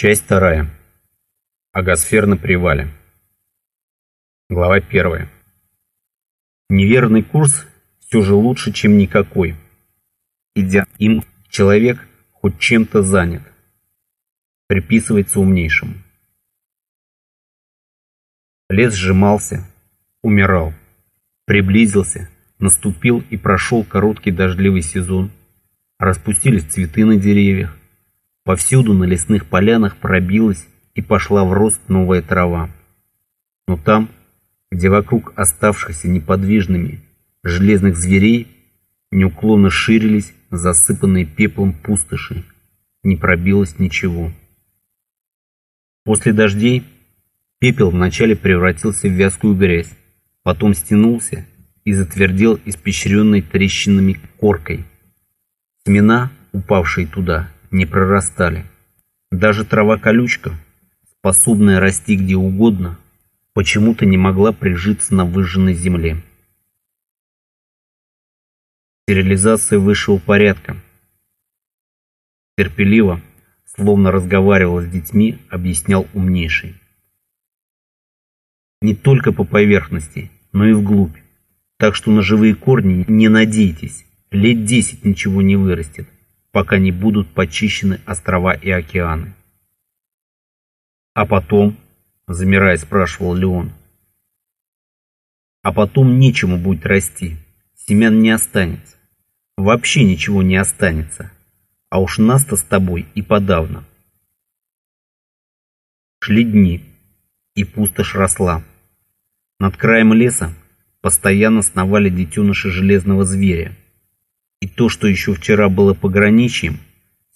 Часть вторая. Агосфер на привале. Глава первая. Неверный курс все же лучше, чем никакой. Идя им, человек хоть чем-то занят. Приписывается умнейшему. Лес сжимался, умирал. Приблизился, наступил и прошел короткий дождливый сезон. Распустились цветы на деревьях Повсюду на лесных полянах пробилась и пошла в рост новая трава. Но там, где вокруг оставшихся неподвижными железных зверей неуклонно ширились засыпанные пеплом пустоши, не пробилось ничего. После дождей пепел вначале превратился в вязкую грязь, потом стянулся и затвердел испещренной трещинами коркой. Семена, упавшие туда, не прорастали. Даже трава-колючка, способная расти где угодно, почему-то не могла прижиться на выжженной земле. Стерилизация высшего порядка. Терпеливо, словно разговаривал с детьми, объяснял умнейший. Не только по поверхности, но и вглубь. Так что на живые корни не надейтесь, лет десять ничего не вырастет пока не будут почищены острова и океаны. А потом, замирая, спрашивал Леон, а потом нечему будет расти, семян не останется, вообще ничего не останется, а уж нас-то с тобой и подавно. Шли дни, и пустошь росла. Над краем леса постоянно сновали детеныши железного зверя, и то, что еще вчера было пограничьем,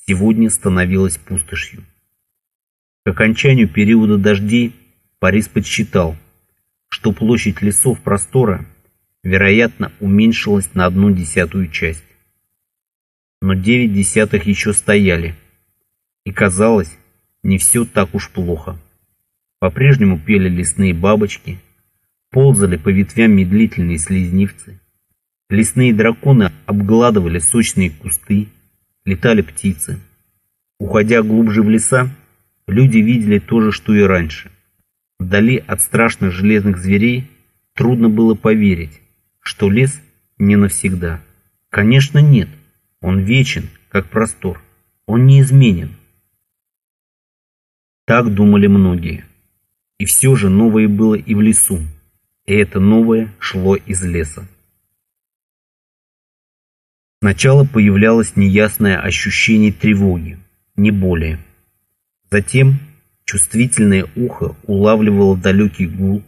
сегодня становилось пустошью. К окончанию периода дождей Парис подсчитал, что площадь лесов простора, вероятно, уменьшилась на одну десятую часть. Но девять десятых еще стояли, и казалось, не все так уж плохо. По-прежнему пели лесные бабочки, ползали по ветвям медлительные слизнивцы, Лесные драконы обгладывали сочные кусты, летали птицы. Уходя глубже в леса, люди видели то же, что и раньше. Вдали от страшных железных зверей трудно было поверить, что лес не навсегда. Конечно, нет. Он вечен, как простор. Он неизменен. Так думали многие. И все же новое было и в лесу. И это новое шло из леса. Сначала появлялось неясное ощущение тревоги, не более. Затем чувствительное ухо улавливало далекий гул,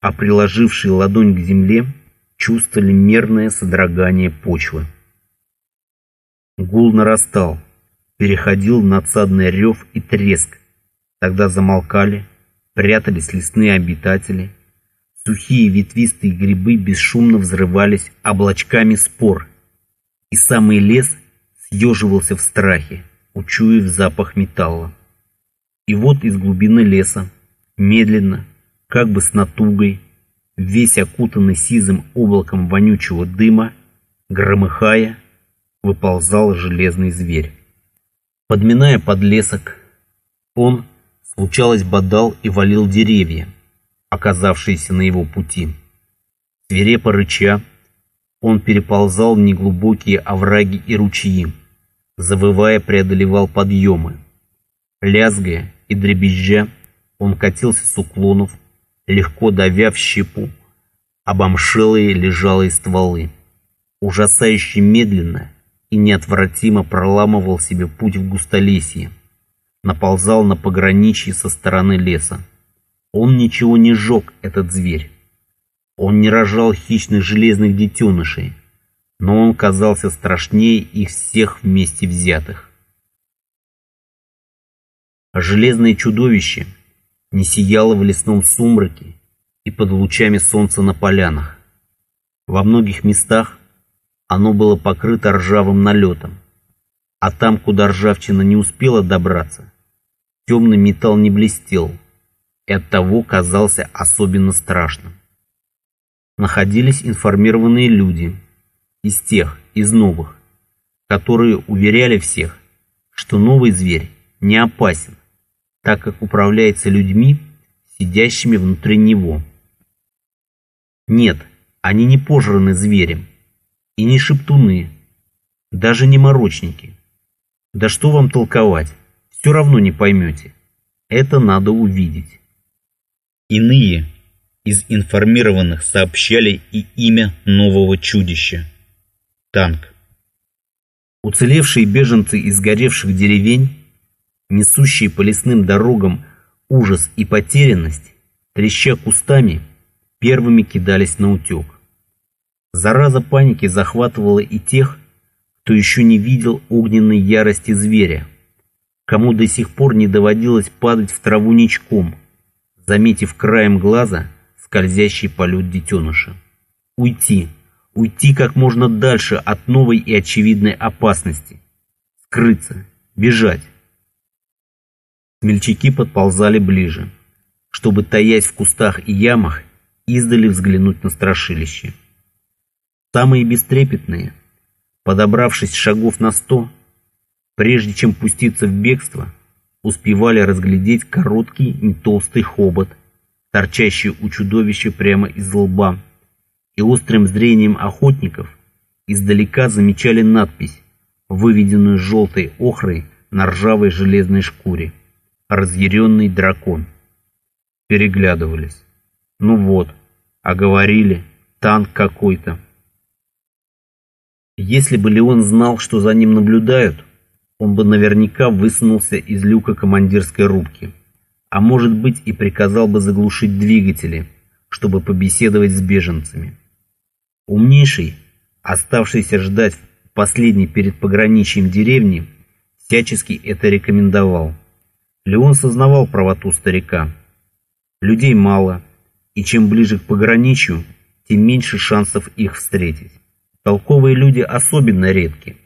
а приложившие ладонь к земле чувствовали мерное содрогание почвы. Гул нарастал, переходил в надсадный рев и треск. Тогда замолкали, прятались лесные обитатели. Сухие ветвистые грибы бесшумно взрывались облачками спор и самый лес съеживался в страхе, учуяв запах металла. И вот из глубины леса, медленно, как бы с натугой, весь окутанный сизым облаком вонючего дыма, громыхая, выползал железный зверь. Подминая подлесок, он, случалось, бодал и валил деревья, оказавшиеся на его пути. Свирепо рыча, он переползал неглубокие овраги и ручьи, завывая преодолевал подъемы. Лязгая и дребезжа, он катился с уклонов, легко давя в щепу, обомшелые лежалые стволы. Ужасающе медленно и неотвратимо проламывал себе путь в густолесье, наползал на пограничье со стороны леса. Он ничего не жег, этот зверь. Он не рожал хищных железных детенышей, но он казался страшнее их всех вместе взятых. Железное чудовище не сияло в лесном сумраке и под лучами солнца на полянах. Во многих местах оно было покрыто ржавым налетом, а там, куда ржавчина не успела добраться, темный металл не блестел и оттого казался особенно страшным находились информированные люди, из тех, из новых, которые уверяли всех, что новый зверь не опасен, так как управляется людьми, сидящими внутри него. Нет, они не пожраны зверем, и не шептуны, даже не морочники. Да что вам толковать, все равно не поймете. Это надо увидеть. Иные из информированных сообщали и имя нового чудища – танк. Уцелевшие беженцы из горевших деревень, несущие по лесным дорогам ужас и потерянность, треща кустами, первыми кидались на утек. Зараза паники захватывала и тех, кто еще не видел огненной ярости зверя, кому до сих пор не доводилось падать в траву ничком, заметив краем глаза скользящий полет детеныша. Уйти, уйти как можно дальше от новой и очевидной опасности. Скрыться, бежать. Смельчаки подползали ближе, чтобы, таясь в кустах и ямах, издали взглянуть на страшилище. Самые бестрепетные, подобравшись шагов на сто, прежде чем пуститься в бегство, успевали разглядеть короткий, не толстый хобот, торчащий у чудовища прямо из лба, и острым зрением охотников издалека замечали надпись, выведенную желтой охрой на ржавой железной шкуре разъяренный дракон. Переглядывались. Ну вот, а говорили, танк какой-то. Если бы Леон знал, что за ним наблюдают, он бы наверняка высунулся из люка командирской рубки, а может быть и приказал бы заглушить двигатели, чтобы побеседовать с беженцами. Умнейший, оставшийся ждать последний перед пограничьем деревни, всячески это рекомендовал. Леон сознавал правоту старика. Людей мало, и чем ближе к пограничью, тем меньше шансов их встретить. Толковые люди особенно редки.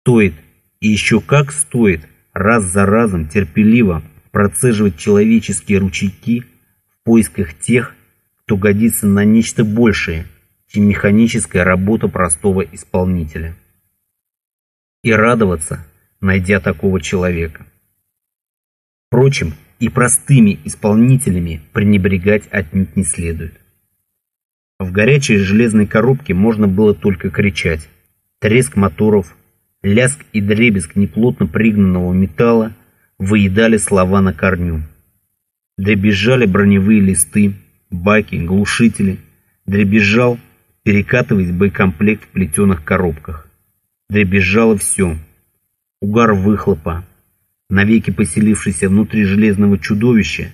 Стоит, и еще как стоит, раз за разом терпеливо процеживать человеческие ручейки в поисках тех, кто годится на нечто большее, чем механическая работа простого исполнителя. И радоваться, найдя такого человека. Впрочем, и простыми исполнителями пренебрегать отнюдь не следует. В горячей железной коробке можно было только кричать. Треск моторов, ляск и дребезг неплотно пригнанного металла выедали слова на корню. Дребезжали броневые листы, баки, глушители. Дребезжал, перекатываясь боекомплект в плетеных коробках. Дребезжало все. Угар выхлопа, навеки поселившийся внутри железного чудовища,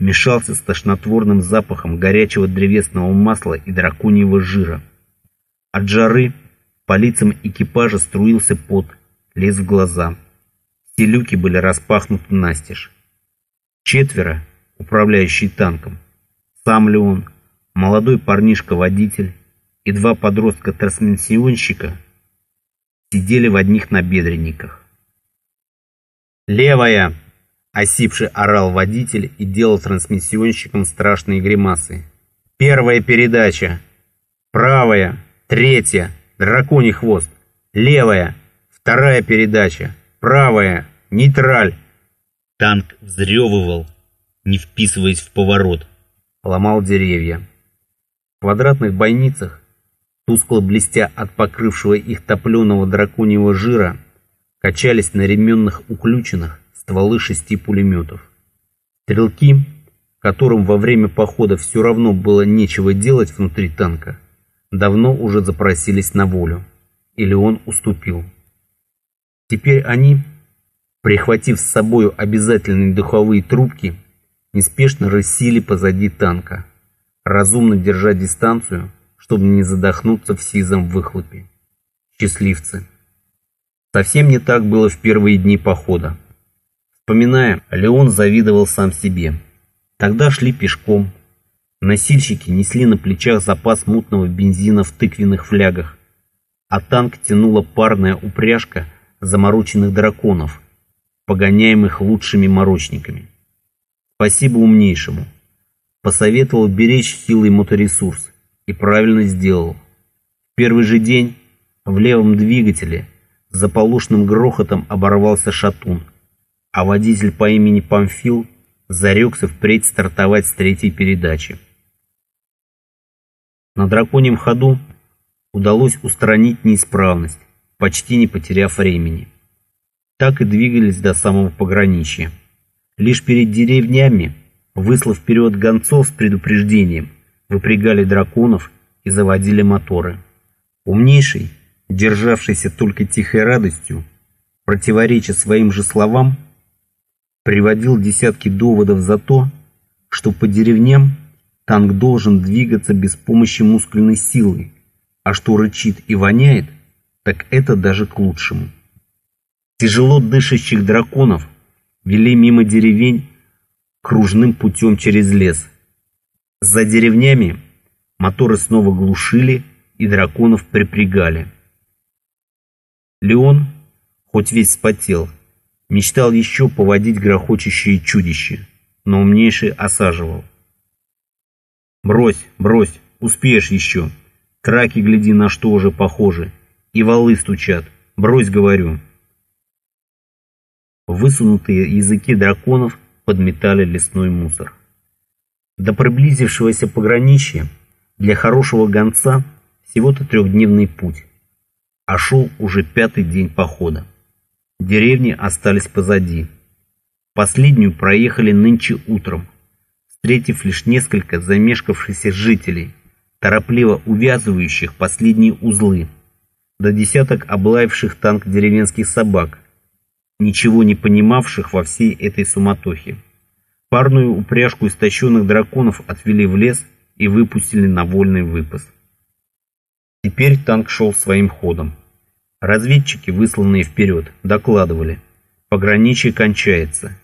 мешался с тошнотворным запахом горячего древесного масла и драконьего жира. От жары по лицам экипажа струился пот, лез в глаза. Все люки были распахнуты настежь. Четверо, управляющие танком, сам ли он, молодой парнишка-водитель и два подростка-трансмиссионщика сидели в одних набедренниках. «Левая!» — осипший орал водитель и делал трансмиссионщикам страшные гримасы. «Первая передача! Правая! Третья! Драконий хвост! Левая! Вторая передача! Правая! Нейтраль!» Танк взрёвывал, не вписываясь в поворот. Ломал деревья. В квадратных бойницах, тускло блестя от покрывшего их топленого драконьего жира, качались на ременных уключенных стволы шести пулеметов. Стрелки, которым во время похода все равно было нечего делать внутри танка, давно уже запросились на волю, или он уступил. Теперь они, прихватив с собою обязательные духовые трубки, неспешно рассели позади танка, разумно держа дистанцию, чтобы не задохнуться в сизом выхлопе. Счастливцы! Совсем не так было в первые дни похода. Вспоминая, Леон завидовал сам себе. Тогда шли пешком. Носильщики несли на плечах запас мутного бензина в тыквенных флягах, а танк тянула парная упряжка замороченных драконов, погоняемых лучшими морочниками. Спасибо умнейшему. Посоветовал беречь силой моторесурс и правильно сделал. В первый же день в левом двигателе – заполошным грохотом оборвался шатун, а водитель по имени Памфил зарекся впредь стартовать с третьей передачи. На драконьем ходу удалось устранить неисправность, почти не потеряв времени. Так и двигались до самого пограничья. Лишь перед деревнями, выслав вперед гонцов с предупреждением, выпрягали драконов и заводили моторы. Умнейший, державшийся только тихой радостью, противореча своим же словам, приводил десятки доводов за то, что по деревням танк должен двигаться без помощи мускульной силы, а что рычит и воняет, так это даже к лучшему. Тяжело дышащих драконов вели мимо деревень кружным путем через лес. За деревнями моторы снова глушили и драконов припрягали. Леон, хоть весь спотел, мечтал еще поводить грохочущее чудище, но умнейший осаживал. «Брось, брось, успеешь еще. Траки, гляди, на что уже похожи. И валы стучат. Брось, говорю». Высунутые языки драконов подметали лесной мусор. До приблизившегося пограничья для хорошего гонца всего-то трехдневный путь, а шел уже пятый день похода. Деревни остались позади. Последнюю проехали нынче утром, встретив лишь несколько замешкавшихся жителей, торопливо увязывающих последние узлы, до десяток облаявших танк деревенских собак, ничего не понимавших во всей этой суматохе. Парную упряжку истощенных драконов отвели в лес и выпустили на вольный выпас. Теперь танк шел своим ходом. Разведчики, высланные вперед, докладывали. Пограничье кончается,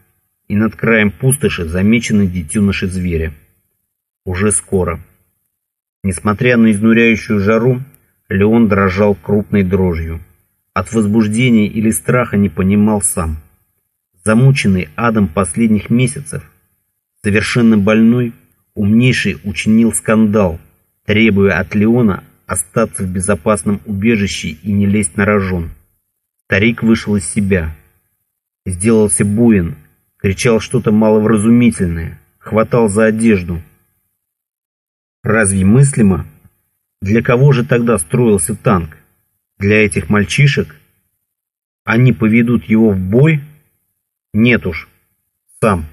и над краем пустоши замечены детеныши зверя. Уже скоро. Несмотря на изнуряющую жару, Леон дрожал крупной дрожью. От возбуждения или страха не понимал сам. Замученный адом последних месяцев, совершенно больной, умнейший учинил скандал, требуя от Леона остаться в безопасном убежище и не лезть на рожон. Старик вышел из себя. Сделался буин, кричал что-то маловразумительное, хватал за одежду. Разве мыслимо? Для кого же тогда строился танк? Для этих мальчишек? Они поведут его в бой? Нет уж, сам.